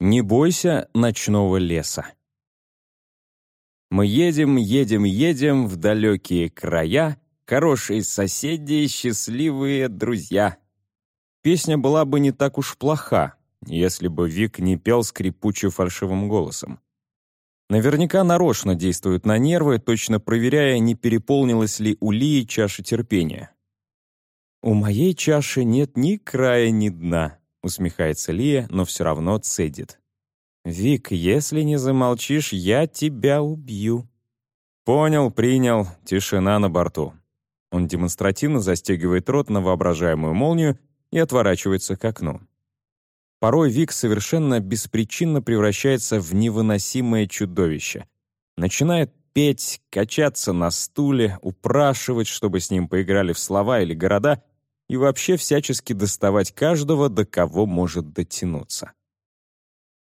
Не бойся ночного леса. Мы едем, едем, едем в далекие края, хорошие соседи, счастливые друзья. Песня была бы не так уж плоха, если бы Вик не пел скрипучим фальшивым голосом. Наверняка нарочно действует на нервы, точно проверяя, не переполнилась ли у Лии чаша терпения. «У моей чаши нет ни края, ни дна», — усмехается Лия, но все равно цедит. «Вик, если не замолчишь, я тебя убью». «Понял, принял. Тишина на борту». Он демонстративно застегивает рот на воображаемую молнию и отворачивается к окну. Порой Вик совершенно беспричинно превращается в невыносимое чудовище. Начинает петь, качаться на стуле, упрашивать, чтобы с ним поиграли в слова или города, и вообще всячески доставать каждого, до кого может дотянуться.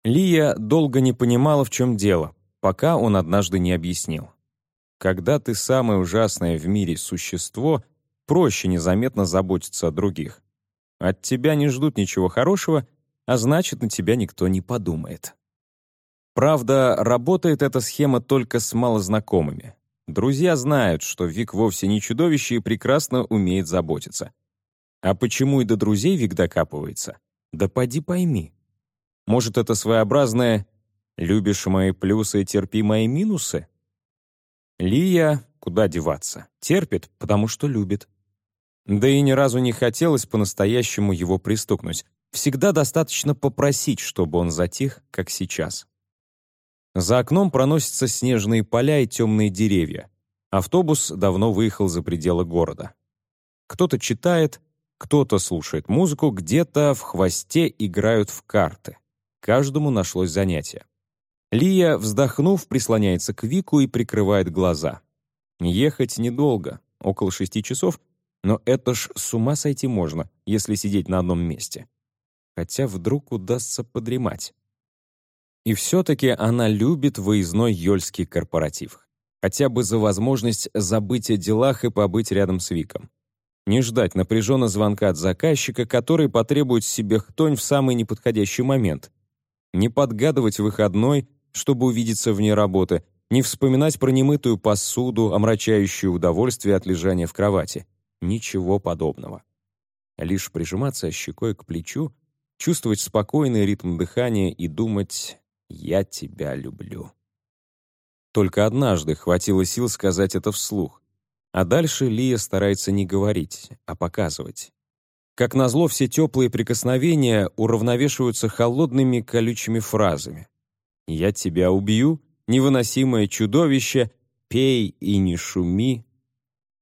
Лия долго не понимала, в чем дело, пока он однажды не объяснил. Когда ты самое ужасное в мире существо, проще незаметно заботиться о других. От тебя не ждут ничего хорошего, а значит, на тебя никто не подумает. Правда, работает эта схема только с малознакомыми. Друзья знают, что Вик вовсе не чудовище и прекрасно умеет заботиться. А почему и до друзей Вик докапывается? Да поди пойми. Может, это своеобразное «любишь мои плюсы, терпи мои минусы»? Лия, куда деваться, терпит, потому что любит. Да и ни разу не хотелось по-настоящему его пристукнуть. Всегда достаточно попросить, чтобы он затих, как сейчас. За окном проносятся снежные поля и темные деревья. Автобус давно выехал за пределы города. Кто-то читает, кто-то слушает музыку, где-то в хвосте играют в карты. Каждому нашлось занятие. Лия, вздохнув, прислоняется к Вику и прикрывает глаза. Ехать недолго, около шести часов, но это ж с ума сойти можно, если сидеть на одном месте. Хотя вдруг удастся подремать. И все-таки она любит выездной ёльский корпоратив. Хотя бы за возможность забыть о делах и побыть рядом с Виком. Не ждать напряженно звонка от заказчика, который потребует себе хтонь в самый неподходящий момент. Не подгадывать выходной, чтобы увидеться вне работы, не вспоминать про немытую посуду, омрачающую удовольствие от лежания в кровати. Ничего подобного. Лишь прижиматься щекой к плечу, чувствовать спокойный ритм дыхания и думать «я тебя люблю». Только однажды хватило сил сказать это вслух. А дальше Лия старается не говорить, а показывать. Как назло, все теплые прикосновения уравновешиваются холодными колючими фразами. «Я тебя убью», «Невыносимое чудовище», «Пей и не шуми»,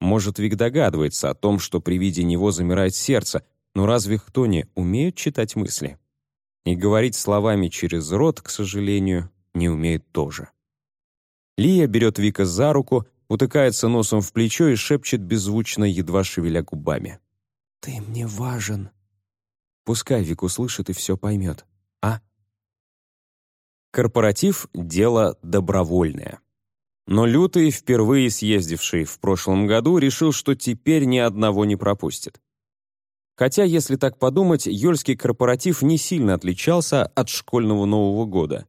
может, Вик догадывается о том, что при виде него замирает сердце, но разве кто не умеет читать мысли? И говорить словами через рот, к сожалению, не умеет тоже. Лия берет Вика за руку, утыкается носом в плечо и шепчет беззвучно, едва шевеля губами. «Ты мне важен». Пускай Вик услышит и все поймет. А? Корпоратив — дело добровольное. Но Лютый, впервые съездивший в прошлом году, решил, что теперь ни одного не пропустит. Хотя, если так подумать, Ёльский корпоратив не сильно отличался от школьного Нового года.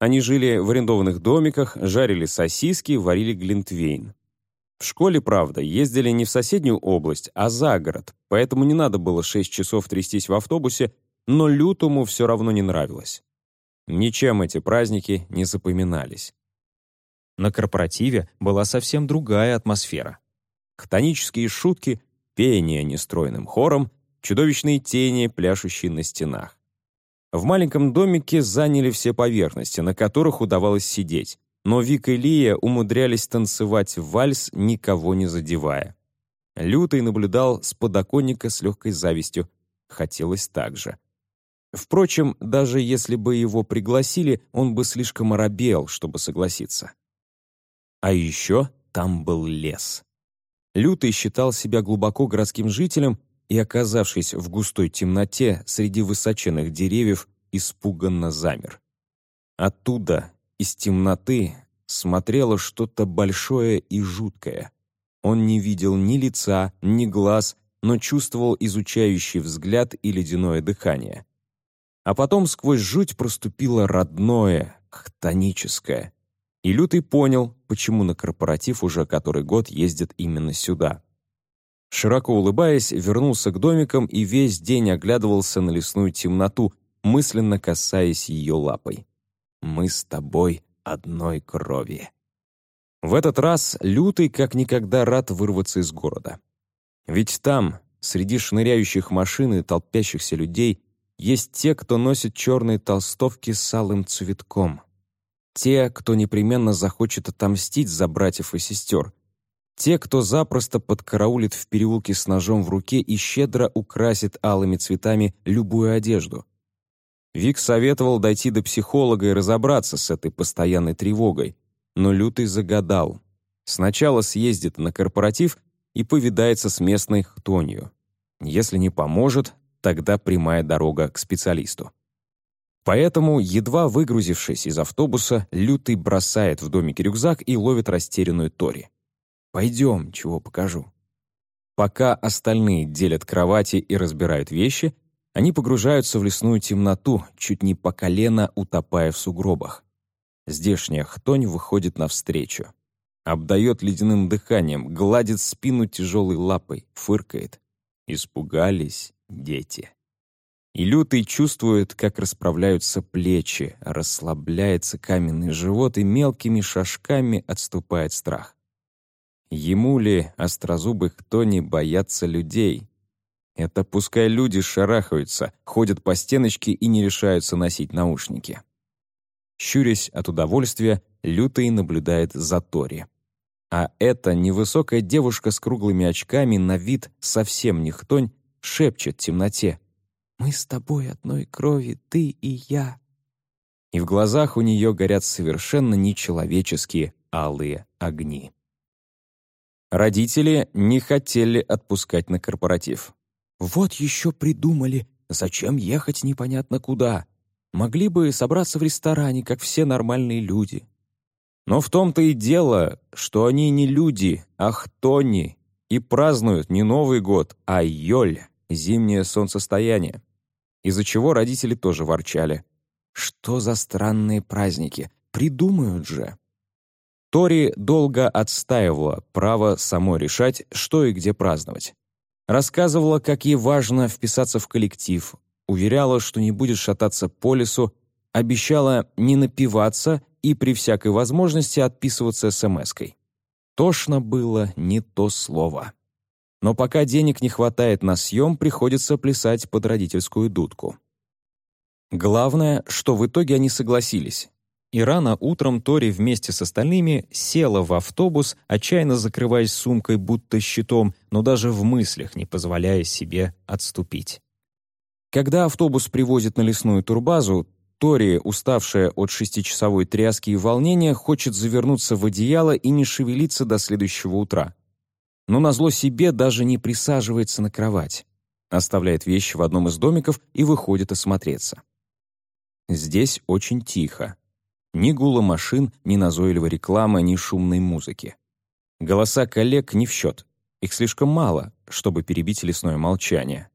Они жили в арендованных домиках, жарили сосиски, варили глинтвейн. В школе, правда, ездили не в соседнюю область, а за город, поэтому не надо было 6 часов трястись в автобусе, но Лютому все равно не нравилось. Ничем эти праздники не запоминались. На корпоративе была совсем другая атмосфера. Хтонические шутки, пение нестройным хором, чудовищные тени, пляшущие на стенах. В маленьком домике заняли все поверхности, на которых удавалось сидеть, но Вик и Лия умудрялись танцевать вальс, никого не задевая. Лютый наблюдал с подоконника с легкой завистью. Хотелось так же. Впрочем, даже если бы его пригласили, он бы слишком оробел, чтобы согласиться. А еще там был лес. Лютый считал себя глубоко городским жителем и, оказавшись в густой темноте среди высоченных деревьев, испуганно замер. Оттуда, из темноты, смотрело что-то большое и жуткое. Он не видел ни лица, ни глаз, но чувствовал изучающий взгляд и ледяное дыхание. А потом сквозь жуть проступило родное, хтоническое. И Лютый понял, почему на корпоратив уже который год ездит именно сюда. Широко улыбаясь, вернулся к домикам и весь день оглядывался на лесную темноту, мысленно касаясь ее лапой. «Мы с тобой одной крови». В этот раз Лютый как никогда рад вырваться из города. Ведь там, среди шныряющих машин и толпящихся людей, есть те, кто носит черные толстовки с алым цветком. Те, кто непременно захочет отомстить за братьев и сестер. Те, кто запросто подкараулит в переулке с ножом в руке и щедро украсит алыми цветами любую одежду. Вик советовал дойти до психолога и разобраться с этой постоянной тревогой, но Лютый загадал. Сначала съездит на корпоратив и повидается с местной хтонью. Если не поможет, тогда прямая дорога к специалисту. Поэтому, едва выгрузившись из автобуса, Лютый бросает в домике рюкзак и ловит растерянную Тори. «Пойдем, чего покажу». Пока остальные делят кровати и разбирают вещи, они погружаются в лесную темноту, чуть не по колено утопая в сугробах. Здешняя хтонь выходит навстречу. Обдает ледяным дыханием, гладит спину тяжелой лапой, фыркает. Испугались дети. И лютый чувствует, как расправляются плечи, расслабляется каменный живот и мелкими шажками отступает страх. Ему ли, острозубых, не боятся людей? Это пускай люди шарахаются, ходят по стеночке и не решаются носить наушники. Щурясь от удовольствия, Лютый наблюдает за Тори. А эта невысокая девушка с круглыми очками на вид совсем не хтонь шепчет в темноте. «Мы с тобой одной крови, ты и я». И в глазах у нее горят совершенно нечеловеческие алые огни. Родители не хотели отпускать на корпоратив. «Вот еще придумали, зачем ехать непонятно куда. Могли бы собраться в ресторане, как все нормальные люди. Но в том-то и дело, что они не люди, а хтони, и празднуют не Новый год, а Йоль, зимнее солнцестояние. Из-за чего родители тоже ворчали. Что за странные праздники? Придумают же. Тори долго отстаивала право самой решать, что и где праздновать. Рассказывала, как ей важно вписаться в коллектив, уверяла, что не будет шататься по лесу, обещала не напиваться и при всякой возможности отписываться смс-кой. Тошно было не то слово. Но пока денег не хватает на съем, приходится плясать под родительскую дудку. Главное, что в итоге они согласились. И рано утром Тори вместе с остальными села в автобус, отчаянно закрываясь сумкой будто щитом, но даже в мыслях не позволяя себе отступить. Когда автобус привозит на лесную турбазу, Тори, уставшая от шестичасовой тряски и волнения, хочет завернуться в одеяло и не шевелиться до следующего утра. Но назло себе даже не присаживается на кровать. Оставляет вещи в одном из домиков и выходит осмотреться. Здесь очень тихо. Ни гула машин, ни назойливой рекламы, ни шумной музыки. Голоса коллег не в счет. Их слишком мало, чтобы перебить лесное молчание.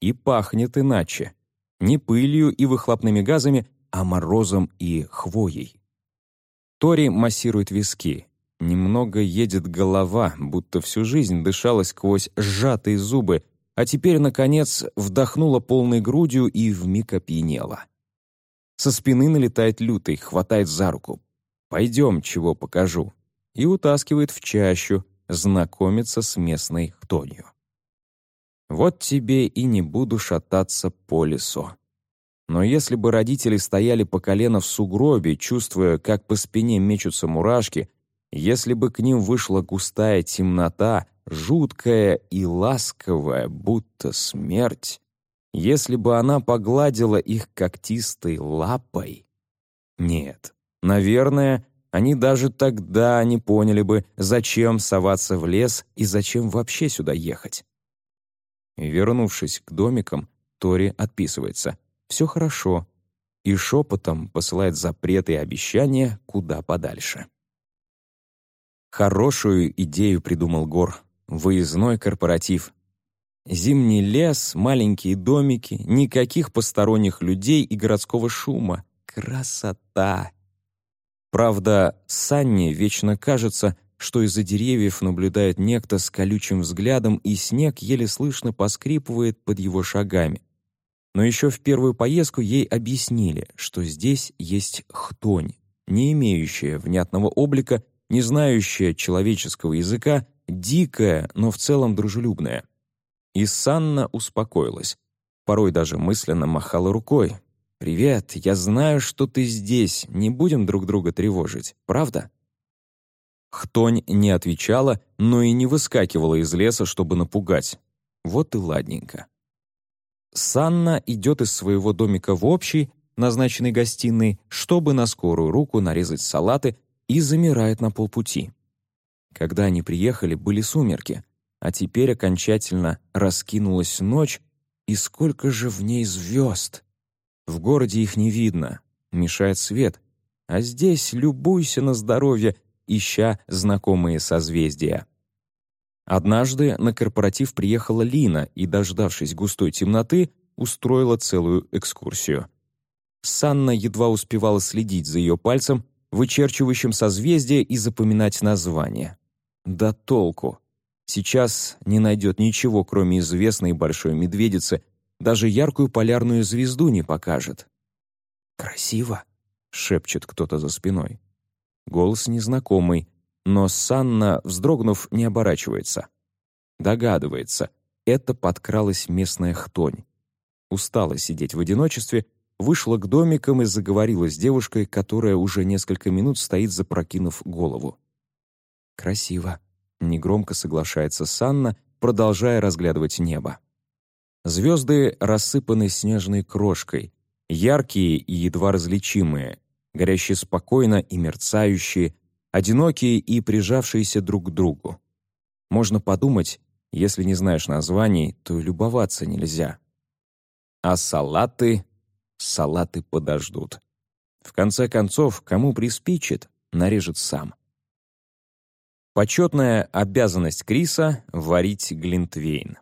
И пахнет иначе. Не пылью и выхлопными газами, а морозом и хвоей. Тори массирует виски. Немного едет голова, будто всю жизнь дышала сквозь сжатые зубы, а теперь, наконец, вдохнула полной грудью и вмиг опьянела. Со спины налетает лютый, хватает за руку. «Пойдем, чего покажу», и утаскивает в чащу, знакомиться с местной хтонью. Вот тебе и не буду шататься по лесу. Но если бы родители стояли по колено в сугробе, чувствуя, как по спине мечутся мурашки, если бы к ним вышла густая темнота, жуткая и ласковая, будто смерть, если бы она погладила их когтистой лапой... Нет, наверное, они даже тогда не поняли бы, зачем соваться в лес и зачем вообще сюда ехать. Вернувшись к домикам, Тори отписывается. «Все хорошо». И шепотом посылает запреты и обещания куда подальше. Хорошую идею придумал Гор. Выездной корпоратив. Зимний лес, маленькие домики, никаких посторонних людей и городского шума. Красота! Правда, Санне вечно кажется, что из-за деревьев наблюдает некто с колючим взглядом, и снег еле слышно поскрипывает под его шагами. Но еще в первую поездку ей объяснили, что здесь есть хтонь, не имеющая внятного облика, не знающая человеческого языка, дикая, но в целом дружелюбная. И Санна успокоилась. Порой даже мысленно махала рукой. «Привет, я знаю, что ты здесь, не будем друг друга тревожить, правда?» Хтонь не отвечала, но и не выскакивала из леса, чтобы напугать. Вот и ладненько. Санна идет из своего домика в общий, назначенный гостиной, чтобы на скорую руку нарезать салаты, и замирает на полпути. Когда они приехали, были сумерки, а теперь окончательно раскинулась ночь, и сколько же в ней звезд! В городе их не видно, мешает свет, а здесь любуйся на здоровье, ища знакомые созвездия. Однажды на корпоратив приехала Лина и, дождавшись густой темноты, устроила целую экскурсию. Санна едва успевала следить за ее пальцем, вычерчивающим созвездие и запоминать название. Да толку! Сейчас не найдет ничего, кроме известной большой медведицы, даже яркую полярную звезду не покажет. «Красиво!» — шепчет кто-то за спиной. Голос незнакомый, но Санна, вздрогнув, не оборачивается. Догадывается, это подкралась местная хтонь. Устала сидеть в одиночестве, вышла к домикам и заговорила с девушкой, которая уже несколько минут стоит, запрокинув голову. «Красиво», — негромко соглашается Санна, продолжая разглядывать небо. Звезды рассыпаны снежной крошкой, яркие и едва различимые, горящие спокойно и мерцающие, одинокие и прижавшиеся друг к другу. Можно подумать, если не знаешь названий, то и любоваться нельзя. А салаты... Салаты подождут. В конце концов, кому приспичит, нарежет сам. Почетная обязанность Криса — варить глинтвейн.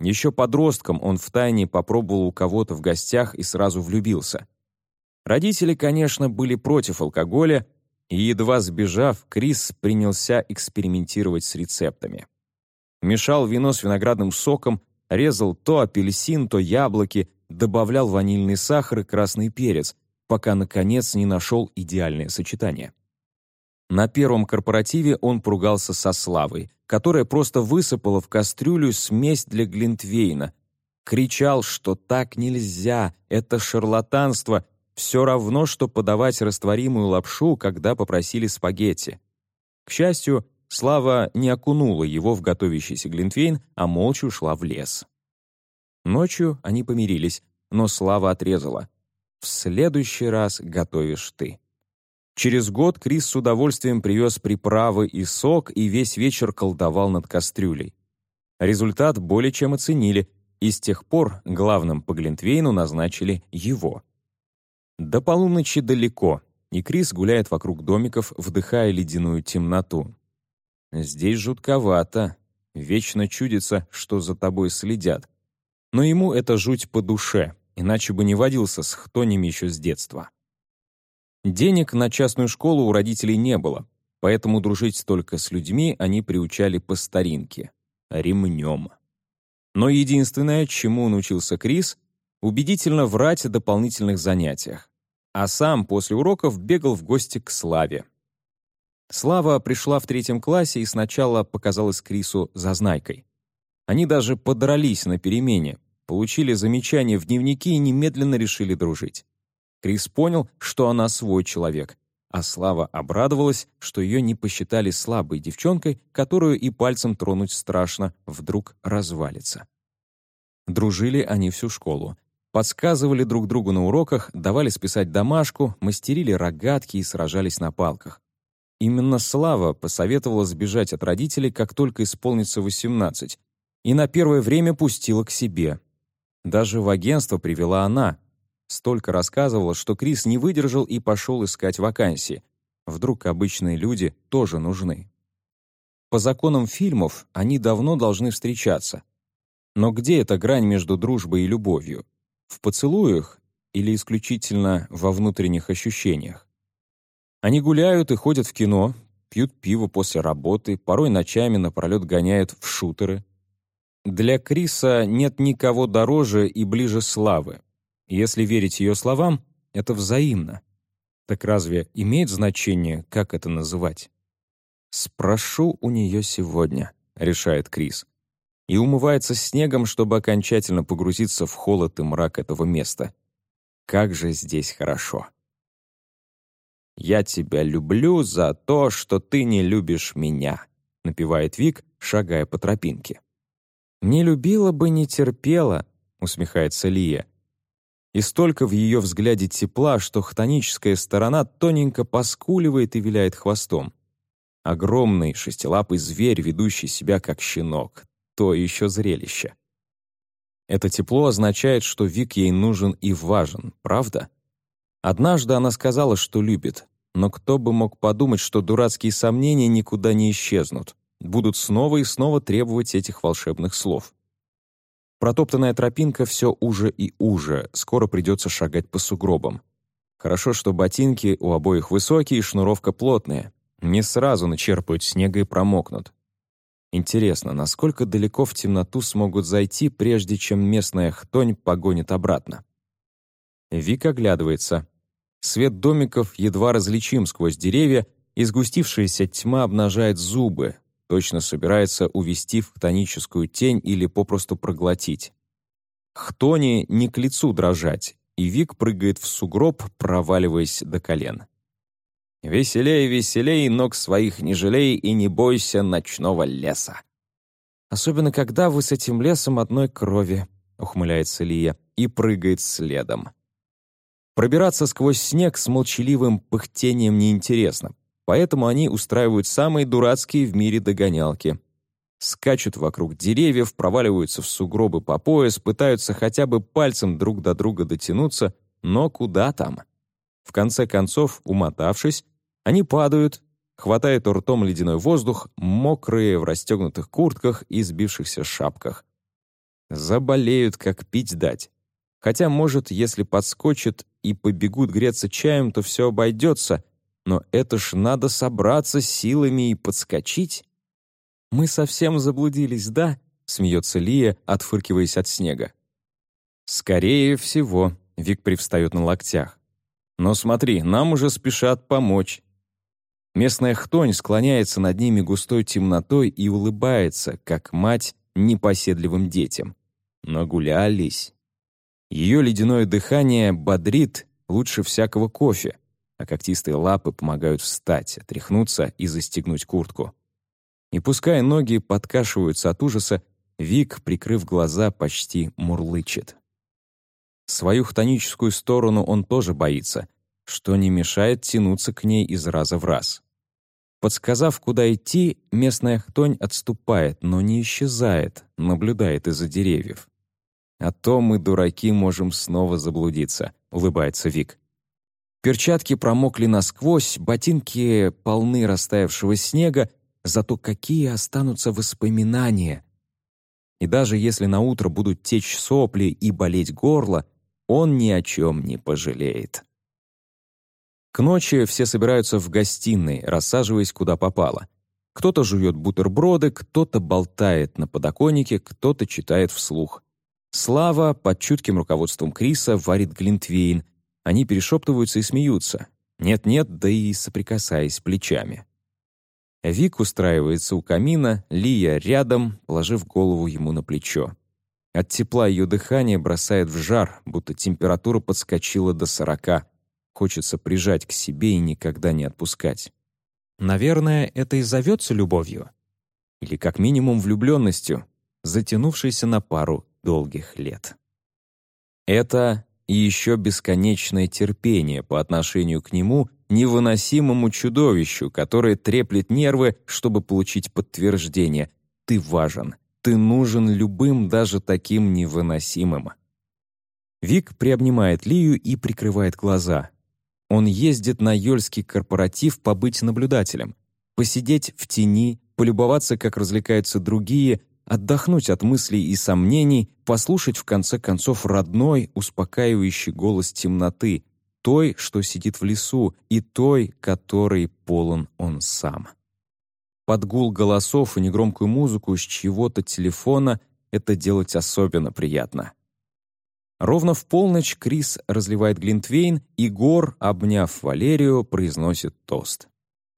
Еще подростком он втайне попробовал у кого-то в гостях и сразу влюбился. Родители, конечно, были против алкоголя, и, едва сбежав, Крис принялся экспериментировать с рецептами. Мешал вино с виноградным соком, резал то апельсин, то яблоки, добавлял ванильный сахар и красный перец, пока, наконец, не нашел идеальное сочетание. На первом корпоративе он поругался со Славой, которая просто высыпала в кастрюлю смесь для Глинтвейна. Кричал, что так нельзя, это шарлатанство, все равно, что подавать растворимую лапшу, когда попросили спагетти. К счастью, Слава не окунула его в готовящийся глинтвейн, а молча ушла в лес. Ночью они помирились, но Слава отрезала. «В следующий раз готовишь ты». Через год Крис с удовольствием привез приправы и сок и весь вечер колдовал над кастрюлей. Результат более чем оценили, и с тех пор главным по Глинтвейну назначили его. До полуночи далеко, и Крис гуляет вокруг домиков, вдыхая ледяную темноту. Здесь жутковато. Вечно чудится, что за тобой следят. Но ему это жуть по душе, иначе бы не водился с хтонями еще с детства. Денег на частную школу у родителей не было, поэтому дружить только с людьми они приучали по старинке — ремнем. Но единственное, чему научился Крис, убедительно врать о дополнительных занятиях. А сам после уроков бегал в гости к Славе. Слава пришла в третьем классе и сначала показалась Крису зазнайкой. Они даже подрались на перемене, получили замечания в дневнике и немедленно решили дружить. Крис понял, что она свой человек, а Слава обрадовалась, что ее не посчитали слабой девчонкой, которую и пальцем тронуть страшно, вдруг развалится. Дружили они всю школу, подсказывали друг другу на уроках, давали списать домашку, мастерили рогатки и сражались на палках. Именно Слава посоветовала сбежать от родителей, как только исполнится 18, и на первое время пустила к себе. Даже в агентство привела она. Столько рассказывала, что Крис не выдержал и пошел искать вакансии. Вдруг обычные люди тоже нужны. По законам фильмов они давно должны встречаться. Но где эта грань между дружбой и любовью? В поцелуях или исключительно во внутренних ощущениях? Они гуляют и ходят в кино, пьют пиво после работы, порой ночами напролет гоняют в шутеры. Для Криса нет никого дороже и ближе славы. Если верить ее словам, это взаимно. Так разве имеет значение, как это называть? «Спрошу у нее сегодня», — решает Крис. И умывается снегом, чтобы окончательно погрузиться в холод и мрак этого места. Как же здесь хорошо. «Я тебя люблю за то, что ты не любишь меня», — напевает Вик, шагая по тропинке. «Не любила бы, не терпела», — усмехается Лия. И столько в ее взгляде тепла, что хтоническая сторона тоненько поскуливает и виляет хвостом. Огромный шестилапый зверь, ведущий себя как щенок. То еще зрелище. Это тепло означает, что Вик ей нужен и важен, правда? Однажды она сказала, что любит, но кто бы мог подумать, что дурацкие сомнения никуда не исчезнут, будут снова и снова требовать этих волшебных слов. Протоптанная тропинка все уже и уже, скоро придется шагать по сугробам. Хорошо, что ботинки у обоих высокие и шнуровка плотная. Не сразу начерпают снега и промокнут. Интересно, насколько далеко в темноту смогут зайти, прежде чем местная хтонь погонит обратно? Вик оглядывается. Свет домиков едва различим сквозь деревья, и сгустившаяся тьма обнажает зубы, точно собирается увести в хтоническую тень или попросту проглотить. Хтони не к лицу дрожать, и Вик прыгает в сугроб, проваливаясь до колен. «Веселей, веселей, ног своих не жалей и не бойся ночного леса». «Особенно, когда вы с этим лесом одной крови», — ухмыляется Лия, и прыгает следом. Пробираться сквозь снег с молчаливым пыхтением неинтересно, Поэтому они устраивают самые дурацкие в мире догонялки. Скачут вокруг деревьев, проваливаются в сугробы по пояс, пытаются хотя бы пальцем друг до друга дотянуться, но куда там? В конце концов, умотавшись, они падают, хватают ртом ледяной воздух, мокрые в расстегнутых куртках и сбившихся шапках. Заболеют, как пить дать. Хотя, может, если подскочат и побегут греться чаем, то все обойдется, но это ж надо собраться силами и подскочить. «Мы совсем заблудились, да?» — смеется Лия, отфыркиваясь от снега. «Скорее всего», — Вик привстает на локтях. «Но смотри, нам уже спешат помочь». Местная хтонь склоняется над ними густой темнотой и улыбается, как мать непоседливым детям. Нагулялись. Ее ледяное дыхание бодрит лучше всякого кофе а когтистые лапы помогают встать, отряхнуться и застегнуть куртку. И пускай ноги подкашиваются от ужаса, Вик, прикрыв глаза, почти мурлычет. Свою хтоническую сторону он тоже боится, что не мешает тянуться к ней из раза в раз. Подсказав, куда идти, местная хтонь отступает, но не исчезает, наблюдает из-за деревьев. «А то мы, дураки, можем снова заблудиться», — улыбается Вик. Перчатки промокли насквозь, ботинки полны растаявшего снега, зато какие останутся воспоминания. И даже если на утро будут течь сопли и болеть горло, он ни о чем не пожалеет. К ночи все собираются в гостиной, рассаживаясь куда попало. Кто-то жует бутерброды, кто-то болтает на подоконнике, кто-то читает вслух. Слава под чутким руководством Криса варит глинтвейн — они перешептываются и смеются. Нет-нет, да и соприкасаясь плечами. Вик устраивается у камина, Лия рядом, положив голову ему на плечо. От тепла ее дыхание бросает в жар, будто температура подскочила до сорока. Хочется прижать к себе и никогда не отпускать. Наверное, это и зовется любовью. Или как минимум влюбленностью, затянувшейся на пару долгих лет. Это и еще бесконечное терпение по отношению к нему, невыносимому чудовищу, которое треплет нервы, чтобы получить подтверждение «ты важен, ты нужен любым, даже таким невыносимым». Вик приобнимает Лию и прикрывает глаза. Он ездит на Йольский корпоратив побыть наблюдателем, посидеть в тени, полюбоваться, как развлекаются другие, отдохнуть от мыслей и сомнений, послушать в конце концов родной, успокаивающий голос темноты, той, что сидит в лесу, и той, которой полон он сам. Под гул голосов и негромкую музыку с чьего-то телефона это делать особенно приятно. Ровно в полночь Крис разливает глинтвейн, и Гор, обняв Валерию, произносит тост.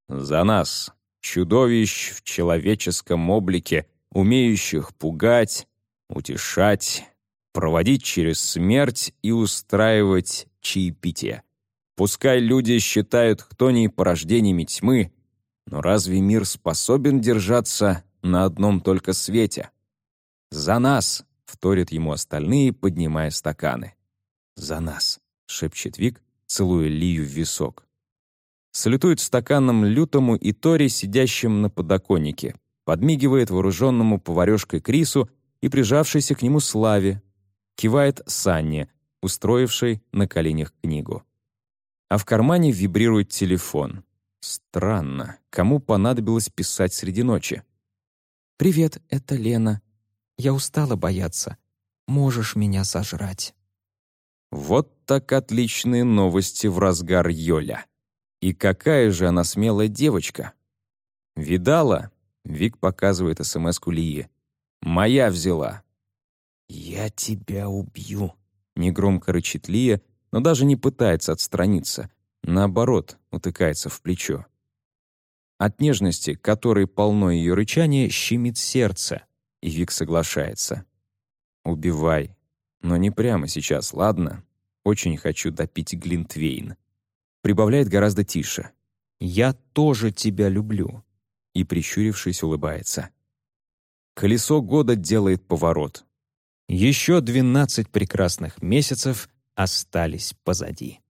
«За нас, чудовищ в человеческом облике, умеющих пугать, утешать, проводить через смерть и устраивать чаепитие. Пускай люди считают хтоней порождениями тьмы, но разве мир способен держаться на одном только свете? «За нас!» — вторят ему остальные, поднимая стаканы. «За нас!» — шепчет Вик, целуя Лию в висок. Салютует стаканом лютому и Тори, сидящим на подоконнике, подмигивает вооруженному поварешкой Крису и прижавшейся к нему Славе, кивает Санне, устроившей на коленях книгу. А в кармане вибрирует телефон. Странно, кому понадобилось писать среди ночи? «Привет, это Лена. Я устала бояться. Можешь меня сожрать». Вот так отличные новости в разгар Йоля. И какая же она смелая девочка. Видала? Вик показывает СМС-ку Лии. «Моя взяла». «Я тебя убью», — негромко рычит Лия, но даже не пытается отстраниться. Наоборот, утыкается в плечо. От нежности, которой полно ее рычание, щемит сердце, и Вик соглашается. «Убивай. Но не прямо сейчас, ладно? Очень хочу допить Глинтвейн». Прибавляет гораздо тише. «Я тоже тебя люблю» и, прищурившись, улыбается. Колесо года делает поворот. Еще двенадцать прекрасных месяцев остались позади.